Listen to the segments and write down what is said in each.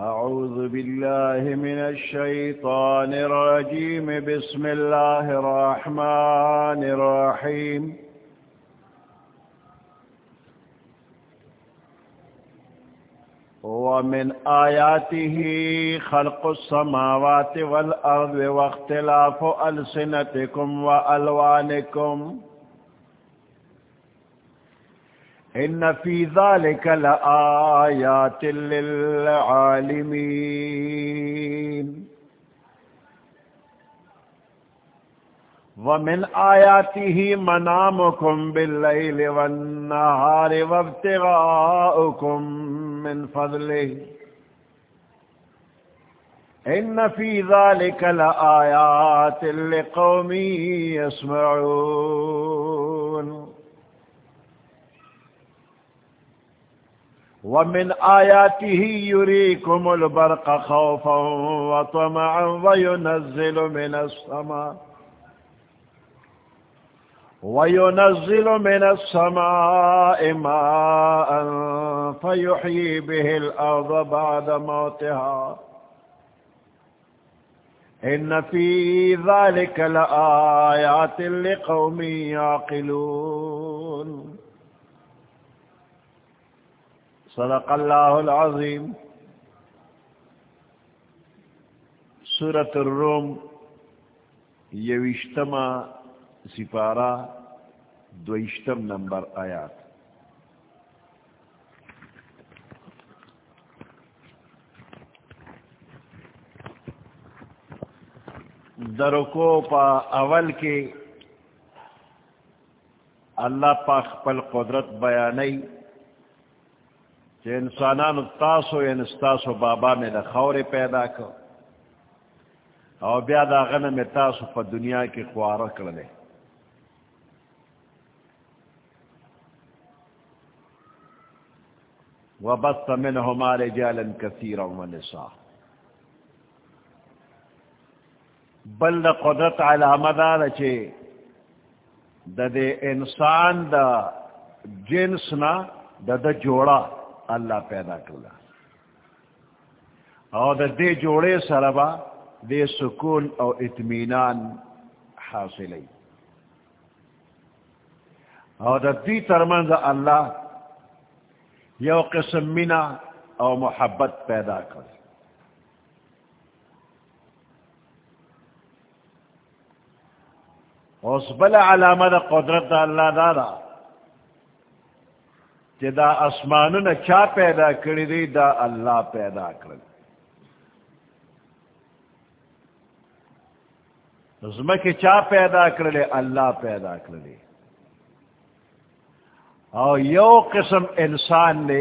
أعوذ بالله من الشيطان الرجيم. بسم الله الرحمن الرحيم. ومن آياته خلق السماوات والأرض واختلاف ألسنتكم وألوانكم. إن في ذلك لآيات للعالمين. ومن آياته منامكم بالليل والنهار وابتغاؤكم من فضله. إن في ذلك لآيات لقوم يسمعون. ومن آياته يريكم البرق خوفا وطمعا وينزل من السماء وينزل من السماء ماء فيحيي به الأرض بعد موتها إن في ذلك لآيات لقوم يعقلون صدق اللہ العظیم سورة الروم یوشتما سپارہ دوشتم نمبر آیات. درکو پا اول کے اللہ پاک پل قدرت بیانی کہ انسانان تاسو یعنی ستاسو بابا میں دا خور پیدا کر او بیا دا غنم تاسو پا دنیا کی خوارا کرلے وبث منهما رجالا كثيرا ونساء. بل دا قدرت علامہ دا چے دا دے انسان دا جنسنا دا دا جوڑا اللہ پیدا کرلا اور دا دے جوڑے سربا، دے سکون او اطمینان حاصل اور دا دی ترمنز اللہ یو قسم منا او محبت پیدا کر اس بلا علامہ دا قدرت دا اللہ دادا۔ کہ دا اسمان چا پیدا کری دی؟ دا اللہ پیدا کر کے چا پیدا کر لے اللہ پیدا کر لے اور یو قسم انسان نے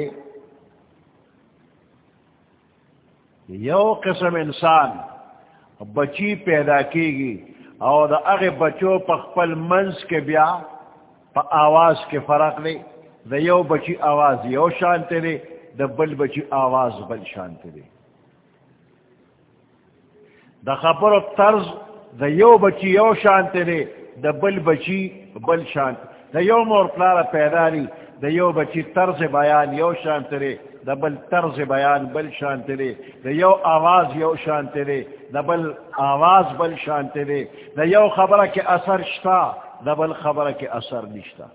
یو قسم انسان بچی پیدا کی گی اور اگ بچوں پخپل منز کے بیا پا آواز کے فرق نہیں دا یو بچی آواز، یو شانتے دے دا بل بچی آواز، بل شانتے دے دا خبر و طرز دا یو بچی یو شانتے دے دا بل بچی بل شانتے دا یو مور پلارا پیدا دی، دا یو بچی طرز بیان یو شانتے دے دا بل طرز بیان بل شانتے دے دا یو آواز یو شانتے دے دا بل آواز بل شانتے دے دا یو خبرہ کے اثر شتا، دا بل خبرہ کے اثر نشتا.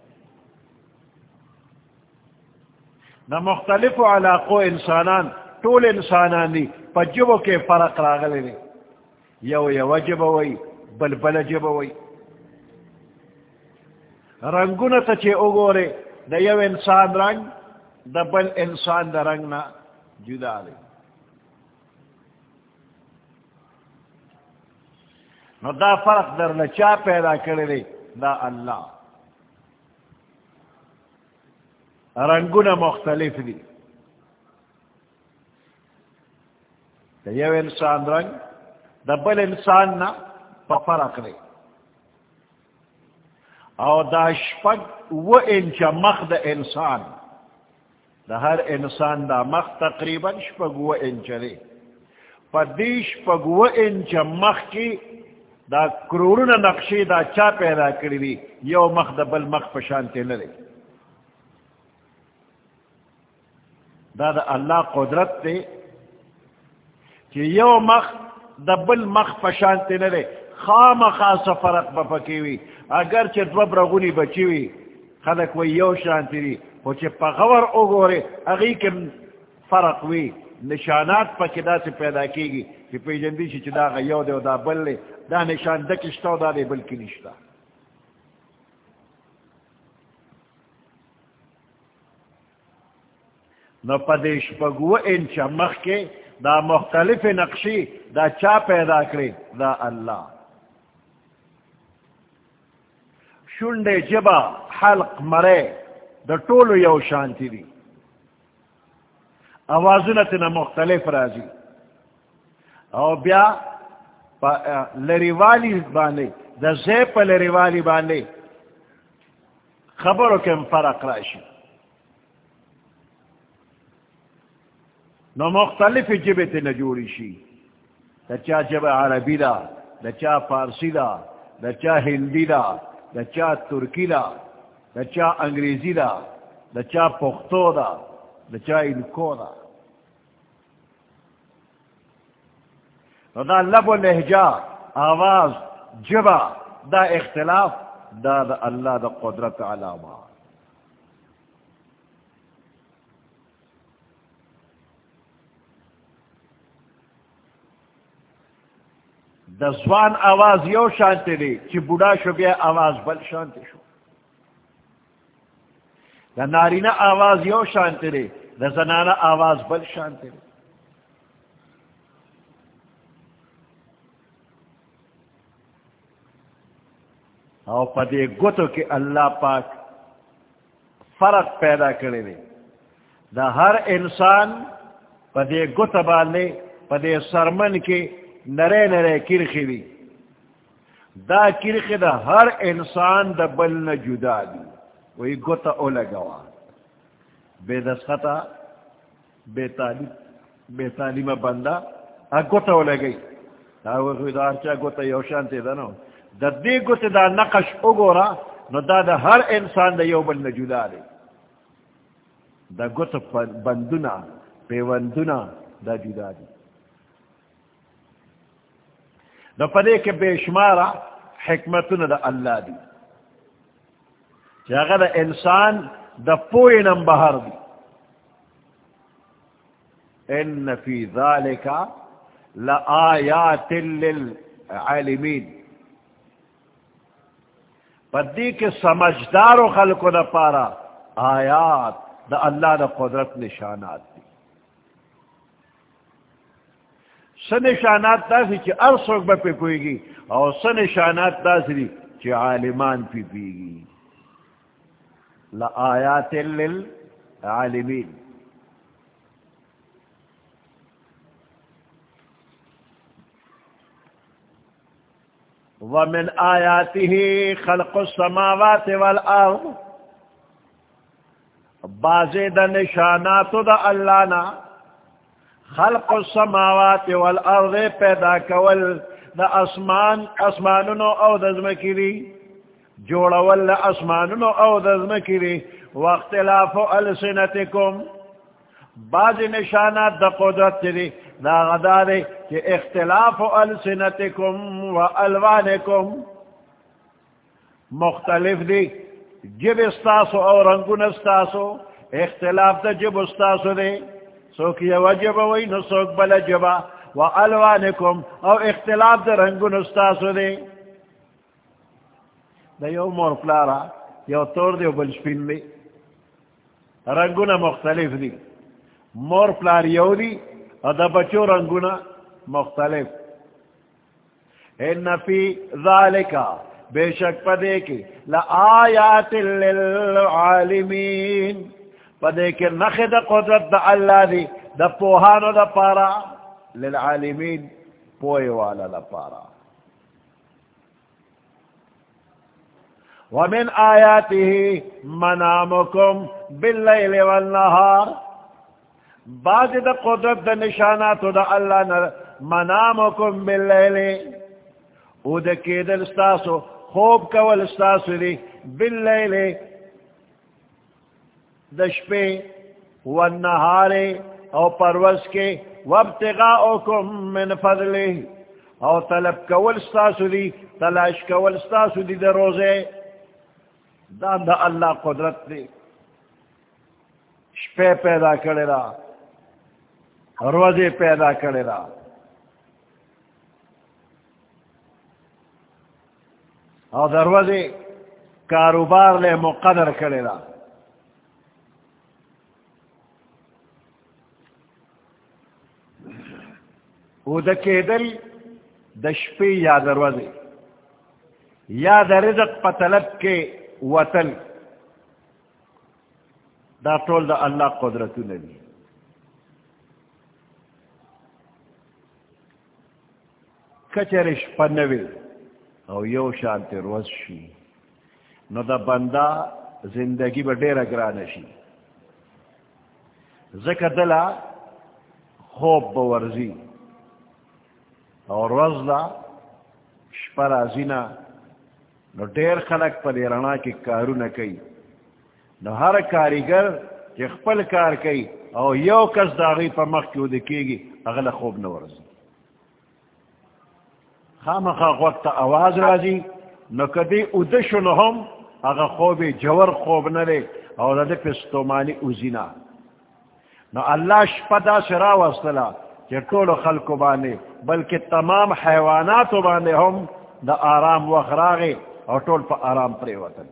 نہ مختلف علاقوں انسانان ٹول انسانان دی پجبوں کے فرق راغلے دی یو یو جب وئی بل بل جب وئی رنگون تچے اگورے، دا یو انسان رنگ، دا بل انسان دا رنگ نا جدا دی نو دا فرق در نچا پیدا کرے دی دا اللہ۔ رنگنا مختلف دی دا یو انسان رنگ دا بل انسان نا پا فرق دی. او دا شپگ و انچ مخ دا انسان. دا ہر انسان دا مخ تقریباً شپگ و انچ دی. پا دی شپگ و انچ مخ کی دا کرورن نقشی دا چا پیدا کری دی یو مخ دا بل مخ پشانتے ندی دا دا اللہ قدرت دے یو مخ دبل مخ پشانتی نرے خام خاص فرق بپکیوی اگر چه دو برغونی بچیوی خلق وی یو شانتی دی و چه پا غور اگوره اگی کم فرق وی نشانات پا کدا سے پیدا کی گی کہ پی جندی چی دا غیو دے و دا بل لے دا نشان دکشتا و دا دے بلکی نشتا نو پدیش پگو انچ مخ کے دا مختلف نقشی، دا چا پیدا کرے؟ دا اللہ. شنڈے جبا حلق مرے، دا طولو یو شانتی دی. آوازنتنا مختلف رازی. او بیا لریوالی باندے دا زیپ لریوالی باندے خبرو کم فرق راشی. نو مختلف جبت نجوری شی، دا چا جب عربی دا دا چا فارسی دا دا چا ہندی دا دا چا ترکی دا دا چا انگریزی دا دا چا پختو دا دا چا انکو دا۔ دا لب و لہجا آواز جبا دا اختلاف، دا دا اللہ دا قدرت علامہ۔ دا زوان آواز یو شانتی دی، چی بودا شو بیا آواز بل شانتی شو. دا نارینا آواز یو شانتی دی دا زنانا آواز بل شانتی دی. او پا دے گتو کہ اللہ پاک فرق پیدا کرے دے دا ہر انسان پا دے گت بالے پا دے سرمن کے نرے نرے کرخی دی. دا کرخی دا ہر انسان دا بل نہ جدا دی. وہی گوتا او لگوا بے دسخطا بے تعلیم بے تعلیم بندہ ا گوتا او لگئی دا وہ دار چا گوتا یو شانتے دا نو. دا دے گوتا دا نقش اگورا، نو دا دا ہر انسان دا یو بل نہ جدا دی. دا گوتا بندنا پیوندنا دا جدا دی. نو پدے کے بے شمارا حکمتن دا اللہ دی. جاگہ دا انسان دا پوئی نم بہر دی. ان فی ذالکا لآیات للعالمین. پدی کے سمجھدار و خلق دا پارا آیات دا اللہ دا قدرت نشانات. سنشانات داسی چی ارسوک با پی پوئی گی اور سنشانات داسی چی عالمان پی پی گی لآیات للعالمین. ومن آیاته خلق السماوات والارض. بازی دا نشاناتو دا اللہ نا خلق السماوات والارض پیدا کول دا اسمان، اسمانونو او دزمکری جوڑول اسمانونو او دزمکری واختلاف السنتکم. بعض نشانات دا قدرت تری دا غدارے کہ اختلاف السنتکم و الوانکم. مختلف دی. جب استاسو او رنگون استاسو، اختلاف دا جب استاسو دی. سوک یو جب وی نو سوک بل جبا و الوانکم او اختلاف در رنگون استاسو دے دا یو مور پلارا، یو تور دے و بل شپین دے رنگون مختلف دی. مور پلار یو دی، او دا بچو رنگون مختلف. ان فی ذالکا، بے شک پدے کی، لآیات للعالمین. پدے کے نخ دا قدرت دا اللہ دی، دا پوہانو دا پارا، للعالمین پوئے والا دا پارا۔ ومن آیاته منامکم باللیل والنہار بعد دا قدرت دا نشانات دا اللہ نا منامکم باللیل۔ او دا کیدل استاسو خوب کول استاسو دی، باللیل دشپے والنہارے او پروز کے وابتغاؤکم من فضلہ او طلب کول ستاسو دی، تلاش کول ستاسو دی در روزے دا دا اللہ قدرت دی. شپے پیدا کرے را روزے پیدا کرے را او دروازے کاروبار لے مقدر کرے را او دا کیدل د شپې یا دروازه یا د رزق په طلب کې وطن دا ټول د الله قدرتونه دي. کچر شپه نوي او یو شانت روز شي، نو دا بندا زندگی به ډیره ګرانه شي. ځکه دلا خوب به اور روز دا شپا رازینا نو ډیر خلق پا دی رنا کی کارو نکی نو ہر کاریگر چی خپل کار کئی او یو کس داغی پا مخ کیو دکی گی اغلا خوب نورز خام خاق وقت آواز رازی نو کدی ادشو نو هم اغا خوب جور خوب نلے او دا پستومانی اوزینا نو اللہ شپا دا سرا وصلہ کہ ٹول خلق بانے، بلکہ تمام حیوانات بانے ہم دا آرام و خراغے اور ٹول پا آرام پرے وطن۔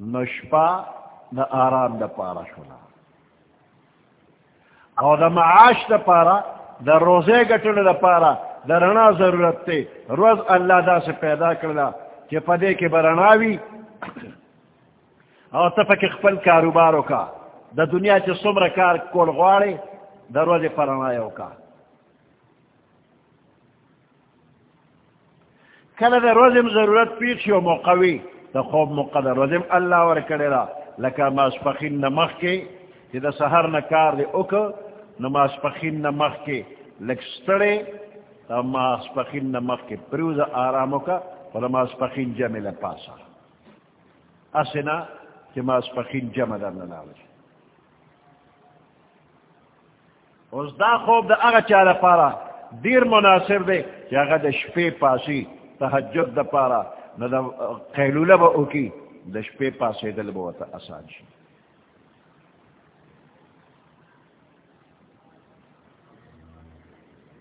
نشپا دا آرام دا پارا شنا اور دا معاش دا پارا، دا روزے گٹل دا پارا، دا رنا ضرورت تے۔ روز اللہ دا سے پیدا کرنا کہ پدے کے برناوی۔ اور تفک خپل کاروباروں کا۔ دا دنیا چ سمر کار کول غواړي دروازه پرانا یو کا کله د روزم ضرورت پیښ یو موقوي د خوب مقدر روزم الله ورکڑی را لکه ما سپخین نمخ کې چې د سحر نه کار دی اوک نو سپخین نمخ کې لکستړې ما سپخین نمخ کې پروز آرامو کا ولا ما سپخین جمع له پاسا اسنا چې ما سپخین جمع در نه لاوي اوس دا خوب دا اغا چا پارا دیر مناسب دے کہ اغا دا شپے پاسی تحجد دا پارا نو دا قیلولہ با اوکی دا شپے پاسی دل بوتا آسان شی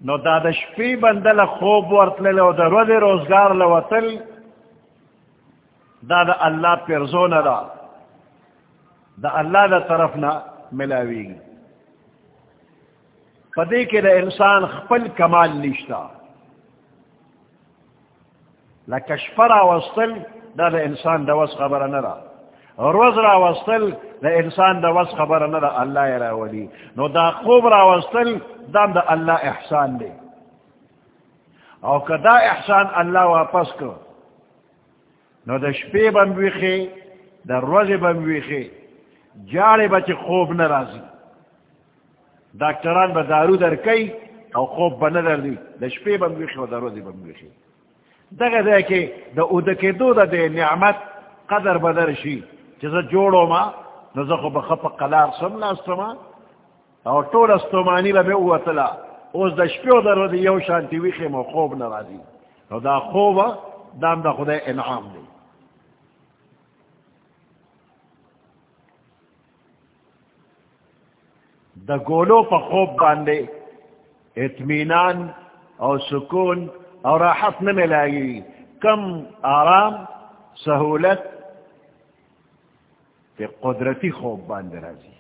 نو دا دا شپی بندل خوب ورطلل و دا رود روزگار لوطل دا دا اللہ پرزون دا دا اللہ دا طرفنا ملاویگی پدے کے دا انسان خپل کمال نشتا لکشپرا وستل دا دا انسان دا وس خبر نرا روز را وستل دا انسان دا وس خبر نرا اللہ را ولی نو دا خوب را وستل دا دا اللہ احسان دے او کدا احسان اللہ واپس کو نو دا شپے بمویخی دا روز بمویخی جاڑے بچ خوب نرازی ڈاکٹران دارو در کئی او خوب بندر دی دا شپے بمویخی و دا روزی بمویخی دغه دے کے دا او دکی دو دا دے نعمت قدر بدر شی چیزا جوڑو ما نزا خو بخپ قلار سم لاستما او طول استمانی لبی اوتلا اوز دا شپے و دا یو شانتی ویخی مو خوب نرازی نو دا خوب دام دا خدا انعام دی. دا گولو پا خوب باندے اطمینان اور سکون اور راحت نہ ملائے کم آرام سہولت پہ قدرتی خوب باندھ راضی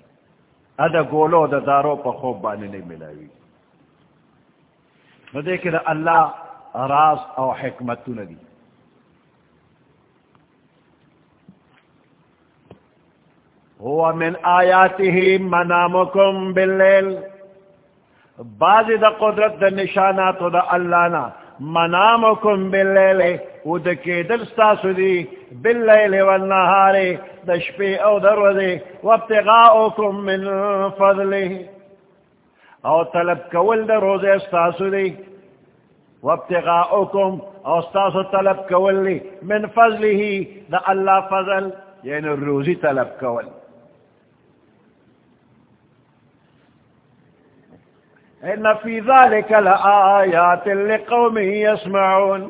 ادا گولو دا دارو پا خوب باندھے نہیں ملائی نہ دیکھے دا اللہ راز اور حکمت ندی هو من آیاته منامکم باللیل. بعضی دا قدرت دا نشانات دا اللہ نا منامکم باللیل، او دا کی دلستاسو دی، باللیل والنهار دا شپی او دروزی وابتغاؤکم من فضله او طلب کول دا روزی استاسو دی، وابتغاؤکم، او استاسو طلب کول لی من فضله دا اللہ فضل یعنی روزی طلب کول. ان فی ذالک لآیات لقوم یسمعون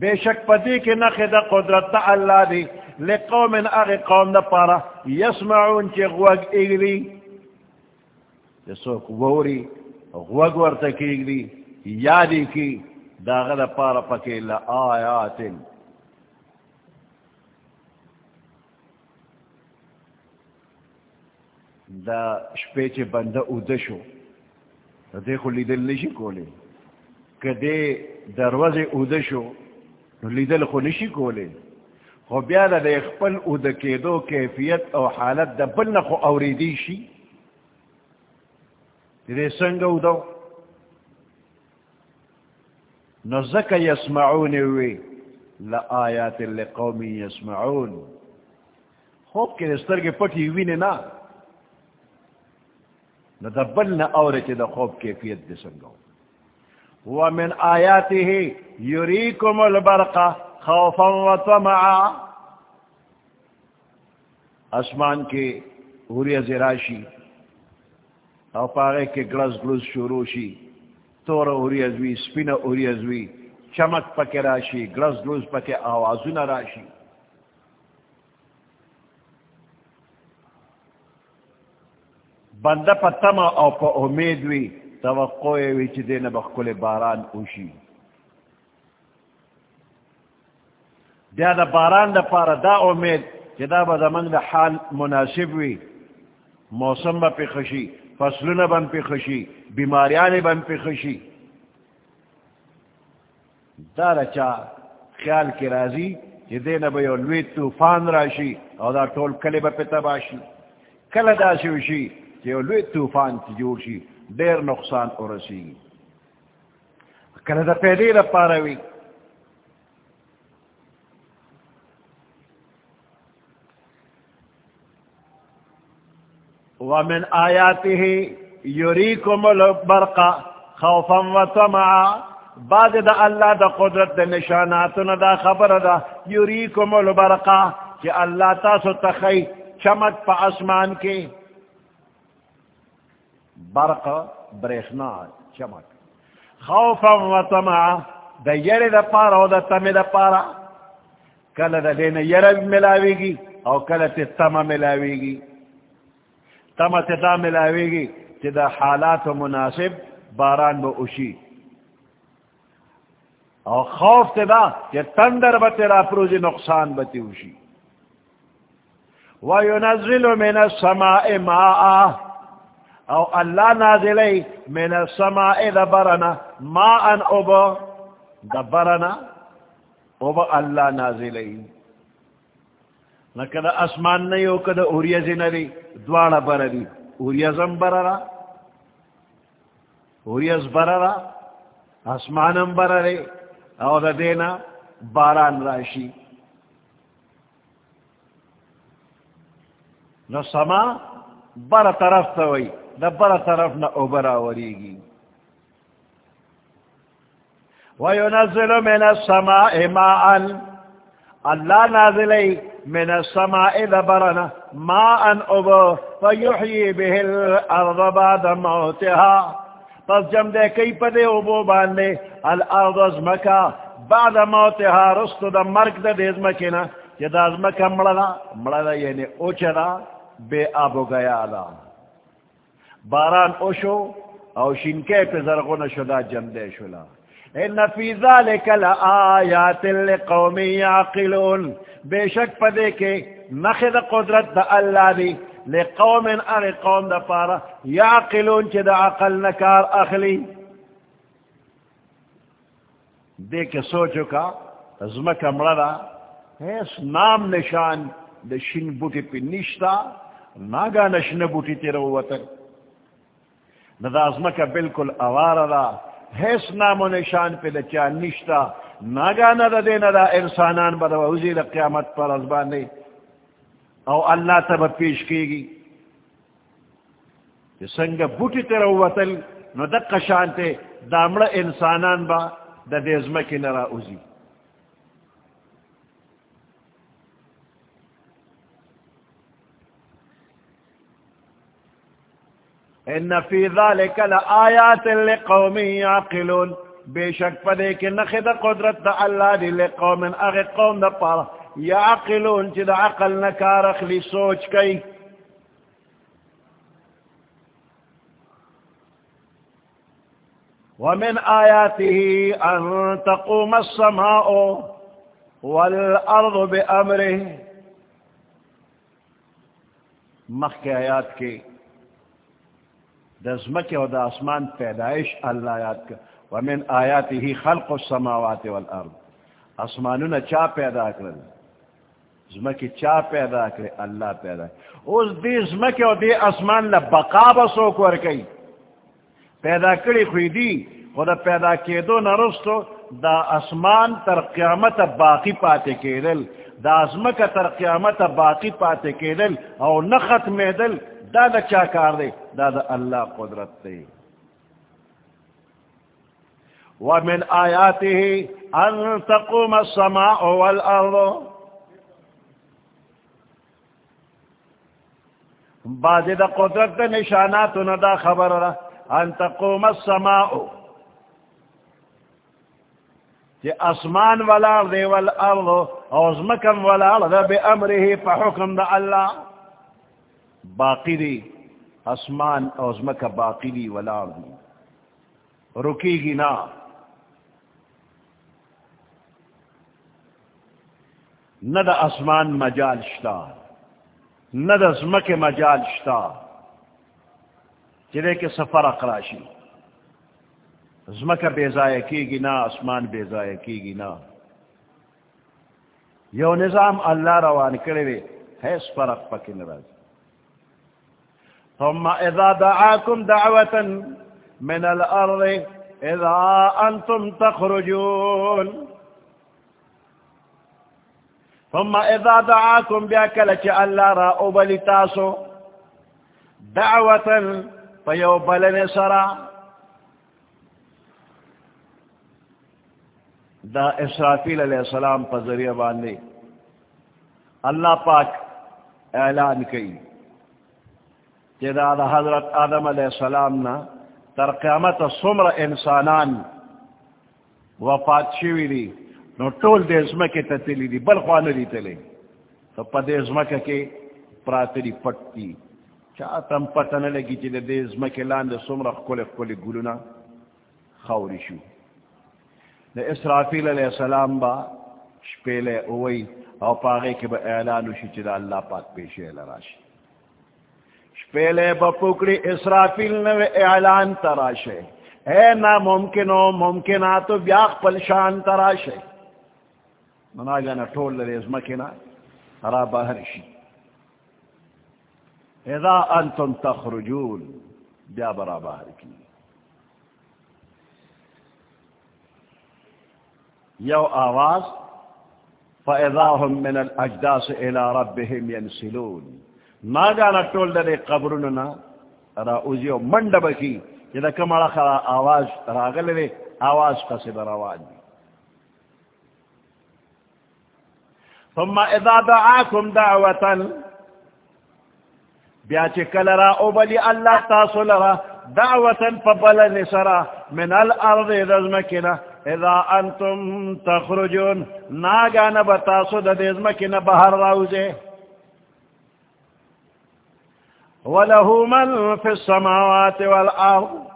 بے شک پتی کی نخد قدرت اللہ دی، لقوم اغی قوم دا پارا یسمعون چی غوگ اگلی جسوک ووری، غوگ ورتک اگلی یادی کی داغد پارا پکی لآیات. لقوم دا شپیچ بندہ ادشو دے خو لیدل نشی کولے کہ دے دروازے ادشو لیدل خو نشی کولے خو بیا دا دے خپل ادکے دو کیفیت او حالت دا بلن خو اوریدی شی دے سنگ ادو نزک یسمعون وی لآیات لقوم یسمعون. خوب کے دستر کے پٹی وی نا نہ دبل نہ اور چ دا خوب کیفیت دے سنگو ومن آیاته یریکم البرق خوفا وطمعا اسمان کے اوری زراشی او پاگے کے گلس گلس شروع شی تور اوری ازوی سپین اوری ازوی، چمک پکے راشی گلس گلس پکے آوازو راشی بندہ پا تما او پا امید وی توقعی وی چی دین بخکل باران اوشی دیا دا باران دا پارا دا امید چی دا با دا من دا حال مناسب وی موسم با پی خشی فصلون بن پی خشی بیماریان بن پی خشی دا دا چا خیال کی رازی چی دین با یو لوی توفان راشی او دا طول کلی با پی تباشی کل دا سوشی شوشی لوی طوفان کی جوڑ شی دیر نقصان اور رسی دا پیدی دا پاروی ومن آیاته یریکم البرق خوفا و طمعا بعد دا اللہ دا قدرت دا نشاناتنا دا خبر دا یریکم البرق کہ اللہ تاسو تخی چمک پا اسمان کے برق برخنا چمک. خوفا و طمع دا یر دا پارا و دا تم دا پارا. کل دا دین یر ملاوی گی او کل تی تم ملاوی گی تم تی دا ملاوی گی تی دا حالات مناسب باران با اشی او خوف تی دا تی تندر با تی را پروزی نقصان با تی اشی وَيُنَزِّلُ مِنَ السَّمَاءِ مَاءً او اللہ نازلی من السماء دبرنا ما ان اوبا دبرنا اوبا اللہ نازلی نکد اسمان نیو کد اوریزی نری دوانا بردی اوریزم بررا اوریز بررا اسمانم بررے او دا دینا باران راشی نو سما بر طرف تا توئی دبر طرف نہ ابرا وری گی وَيُنَزِّلُ مِنَ السَّمَاءِ مَاءً. اللہ نازلی من السماء دبرنا ماءً ابو فَيُحْيِي بِهِ الْأَرْضَ بَعْدَ مَوْتِهَا. پس جم دے کئی پدے ابو باندے، الارض ازمکا بعد موتها رست دا مرک دا دے ازمکینا کہ دا ازمکا مڑلا مڑلا یعنی اوچرا، بے آبو گیا دا. باران اوشو او شنکے پہ زرغن شدا جمدے شلا۔ ان فی ذالک لآیات لقوم یعقلون بے شک پدے کے نخد قدرت دا اللہ دی، لقوم اری قوم دا پارا۔ یعقلون چی دا عقل نکار اخلی۔ دے کے سوچو کا ازمکا مردا ایس نام نشان دا شن بوٹی پی نشتا۔ ناگا نشن بوٹی تیرو وطن۔ نہ بالکل اوار دا حیث نام و نشان پہ دا چا نشتا ناگا ندا دے ندا انسانان بدا وزی دا قیامت پر ازبان دے او اللہ تب پیش کی گی۔ کہ سنگ بوٹی تیرا وطل نو دق شانتے دامڑ انسانان با دا دیزمکی نرا اوزی۔ ان فی ذالک لآیات لقوم یعقلون بے شک پدے کہ نخد قدرت دا اللہ دی لقوم اغی قوم دا پارا. یعقلون چی دا عقل نکار اخلی سوچ کئی. ومن آیاته ان تقوم السماء والارض بأمره. مخ کے آیات کے دزمک و دا اسمان پیدائش اللہ یاد کا ومن آیاته خلق السماوات والارض. اسمانونا چا پیدا کرل زمکی چا پیدا کرے اللہ پیدا اس دی زمکی و دی اسمان لبقا بسو کور کئی پیدا کری خوی دی خدا پیدا کی دو نرستو دا اسمان تر قیامت باقی پاتے کے دل دا ازمک تر قیامت باقی پاتے کے دل او نخت میں دل دا دا چا کار دے دا دا اللہ قدرت دے ومن آیاته ان تقوم السماء والارض بعد دا قدرت دا نشانات دا خبر را. ان تقوم السماء کہ اسمان والار دے والارض اوزمکم والار دا بے امره پا حکم دا اللہ. باقی دی اسمان اوزمک باقی دی والار دی۔ رکی گی نا۔ نہ دا اسمان مجال شتا۔ نہ دا زمک مجال شتا۔ چلے کے سفر اقراشی۔ زمک بے ضائع کی گی نا اسمان بے ضائع کی گی نا۔ یو نظام اللہ روان کرے وے، ہے فرق پکی نراز ثم اذا دعاكم دعوة من الارض اذا انتم تخرجون. ثم اذا دعاكم بأكلة الله را أبلي تاسو دعوة فيوبلن سرا دا اسرافیل علیہ السلام پر ذریعہ باندھے اللہ پاک اعلان کی کہ دا, حضرت آدم علیہ السلام نا تر قیامت سمر انسانان وفات شوی دی نو ټول د ازمکه ته تلی دی بل خوانه دی تلی تو په د ازمکه کې پراتری پټی چا تم پته نه لګی چې د ازمکه لاندې څومره خپل خپل ګلونه خوري شو د اسرافیل علیہ السلام با شپېله اوئی او پاغه کې به اعلان وشي چې د الله پاک پیښه لراشي شپېله په اسرافیل نو اعلان تراشه اے ناممکن و ممکنات بیا خپل شان تراشه منا گانا ٹول لرے از مکینا را باہر شی۔ اذا انتم تخرجون، بیا برا باہر کی۔ یو آواز فاذا هم من الاجداس الى ربهم ينسلون۔ ما گانا ٹول لرے قبرننا را اوزی اوزیو مندب کی جدا کمالا خرا آواز راگل لرے آواز قصد روان دی ثم اذا دعاكم دعوة بياتي كلرا اوبلي الله تاسو لرا دعوة فبل نسرا من الارض رزمكنا اذا انتم تخرجون ناغانا بتاسو دا دزمكنا بحر راوزه وله من في السماوات والارض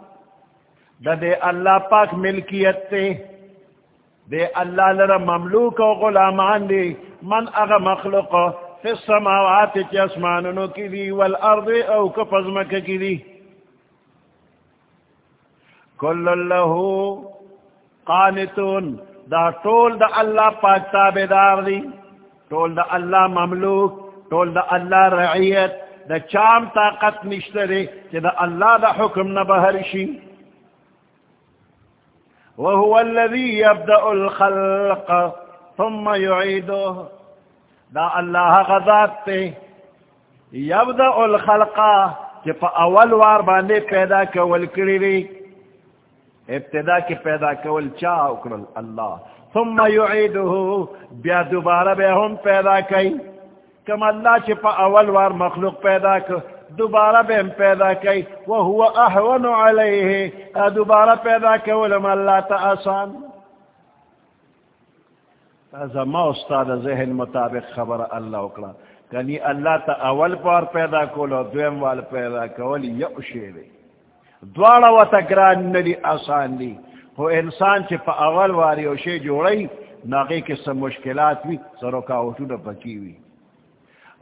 دا دے اللہ پاک ملکیت تے۔ دے اللہ لرا مملوک و غلامان دے من اغا مخلوق فی السماوات چی اسماننو کی دی، والارض او کفزمک کی دی۔ کل اللہ قانتون۔ دا طول دا اللہ پاک تابدار دی۔ طول دا اللہ مملوک طول دا اللہ رعیت۔ دا چام طاقت نشترے چی دا اللہ دا حکم نبہرشی وهو الذي يبدأ الخلق ثم يعيده دا اللہ غذات تے یبدا الخلقا کہ پا اول وار باندے پیدا کول کری ری ابتدا کی پیدا کول چاہ اکرل اللہ۔ ثم يعيده بیا دوبارہ بے ہم پیدا کئی۔ کم اللہ چی پا اول وار مخلوق پیدا کر، دوبارہ بے پیدا کی وہو احون علیہ دوبارہ پیدا کولم اللہ تا آسان. زما استاد ذہن مطابق خبر اللہ اکلا کنی اللہ تا اول پار پیدا کولو، دویم وال پیدا کول یو شیرے دوارا و تگران ندی آسان دی. ہو انسان چی پا اول واری او شی جوڑی ناقی کس مشکلات وی سرو کاوٹو دا پکی وی.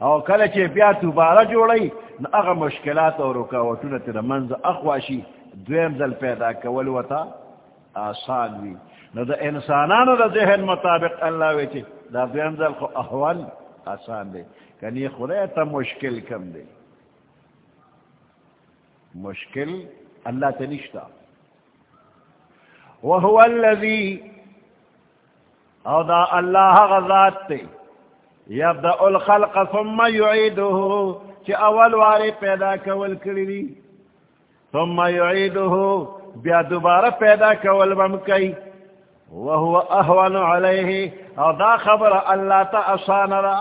او کله چې بیا دوباره جوړی، نو هغه مشکلات او رکاوټونه تر منځ اخواشي دویم ځل پیدا کول وتا آسان وي. نو د انسانانو د ذهن مطابق الله وی چې دا دویم ځل خو احوال آسان دی. کني خدای ته مشکل کم دی. مشکل اللہ تنشتا وهو الذي او دا اللہ غذات تے یبدا الخلق ثم يعيده چ اول واری پیدا کول کړی ثم يعيده، بیا دوبارہ پیدا کول بم کئی وهو اهون عليه او دا خبر اللہ تا آسان را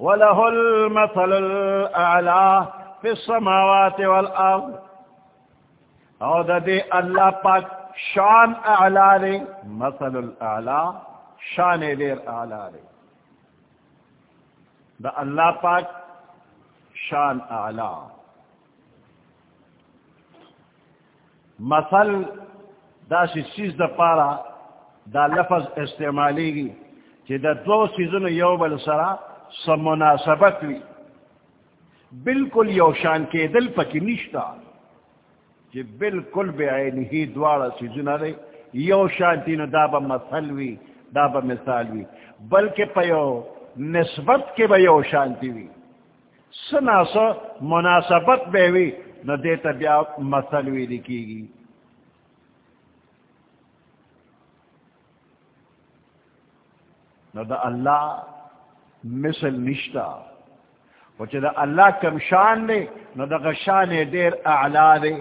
وله المثل الاعلى في السماوات والارض. او دا دے اللہ پاک شان اعلی مثل الاعلى. شان دیر اعلی دے۔ دا اللہ پاک شان اعلی۔ مثل دا سی چیز دا پارا دا لفظ استعمالی گی کہ دا دو سیزن یو بل سرا سب مناسبت وی۔ بالکل یو شان کے دل پکی نشتا۔ کہ بالکل بے آئینی ہی دوارا سیزن دے۔ یو شانتی نو دا با مثل وی۔ دا با مثال وی بلکہ پیو نسبت کے یو شانتی وی سنا سو مناسبت بے وی نہ دیتا بیا مثل وی لکی گی نہ دا اللہ مثل نشتا وچہ دا اللہ کم شان دے نہ دا غشان دیر اعلا دے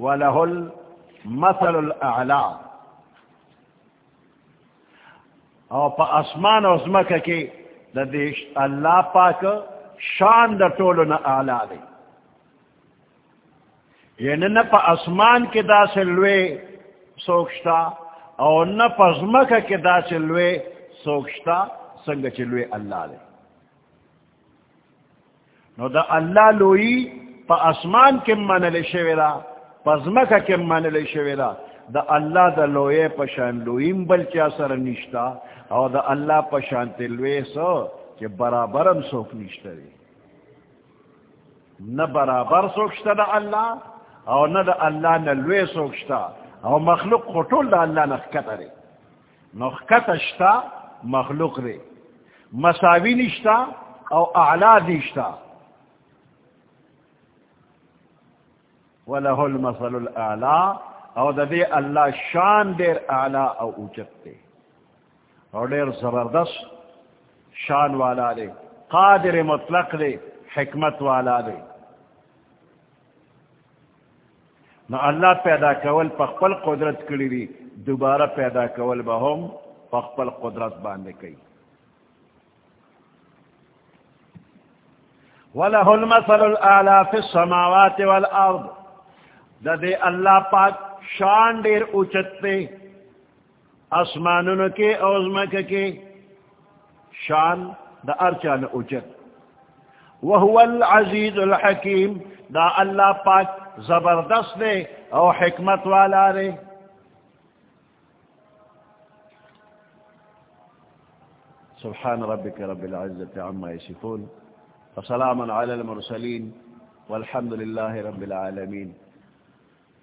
وَلَهُ الْمَثَلُ الْأَعْلَى او پا اسمان او زمکہ کی دا دیش اللہ پاک شان دا طولو نا آلا دی یعنی نا پا اسمان کی دا سلوے سوکشتا او نا پا زمکہ کی دا سلوے سوکشتا سنگ چلوے اللہ دی نو دا اللہ لوئی پا اسمان کم منل شویرا، پا زمکہ کم منل شویرا۔ دا اللہ دا لوئے پشان لوئیم بل چا سر نشتا او دا اللہ پشان تلوے سو کہ برابرم سوک نشتا دی۔ نہ برابر سوکشتا دا اللہ او نہ دا اللہ نہ لوے سوکشتا او مخلوق خطول دا اللہ نخکتا دی نخکتا مخلوق دی مساوی نشتا او اعلا نشتا۔ وَلَهُ الْمَثَلُ الْأَعْلَى او دا دے اللہ شان دیر اعلی او اوچت دے اور دیر زبردست شان والا دے قادر مطلق دے حکمت والا دے نو اللہ پیدا کول پخپل قدرت کری دی دوبارہ پیدا کول بہم پخپل قدرت باندے کئی وَلَهُ الْمَثَلُ الْأَعْلَى فِي السَّمَاوَاتِ وَالْأَرْضِ دا دے اللہ پاک شان دیر اچت تے اسمانون کے اوزمک کے شان دا ارچان اچت وهو العزیز الحکیم، دا اللہ پاک زبردست دے او حکمت والا دے۔ سبحان ربك رب العزة عما يصفون وسلام على المرسلين والحمد لله رب العالمين